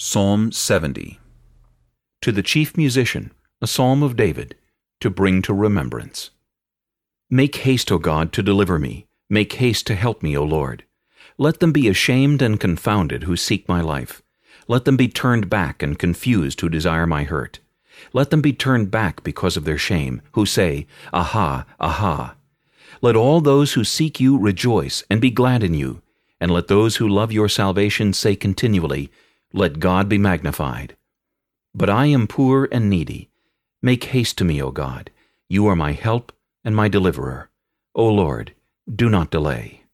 Psalm 70 To the chief musician, a psalm of David, to bring to remembrance. Make haste, O God, to deliver me. Make haste to help me, O Lord. Let them be ashamed and confounded who seek my life. Let them be turned back and confused who desire my hurt. Let them be turned back because of their shame, who say, Aha, aha. Let all those who seek you rejoice and be glad in you. And let those who love your salvation say continually, let God be magnified. But I am poor and needy. Make haste to me, O God. You are my help and my deliverer. O Lord, do not delay.